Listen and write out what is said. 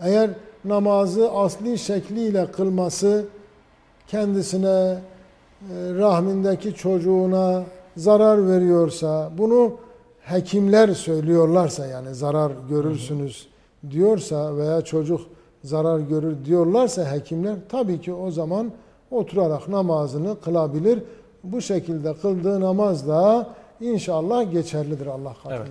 Eğer namazı asli şekliyle kılması kendisine, e, rahmindeki çocuğuna zarar veriyorsa, bunu hekimler söylüyorlarsa yani zarar görürsünüz diyorsa veya çocuk zarar görür diyorlarsa hekimler tabii ki o zaman oturarak namazını kılabilir. Bu şekilde kıldığı namaz da inşallah geçerlidir Allah katında. Evet.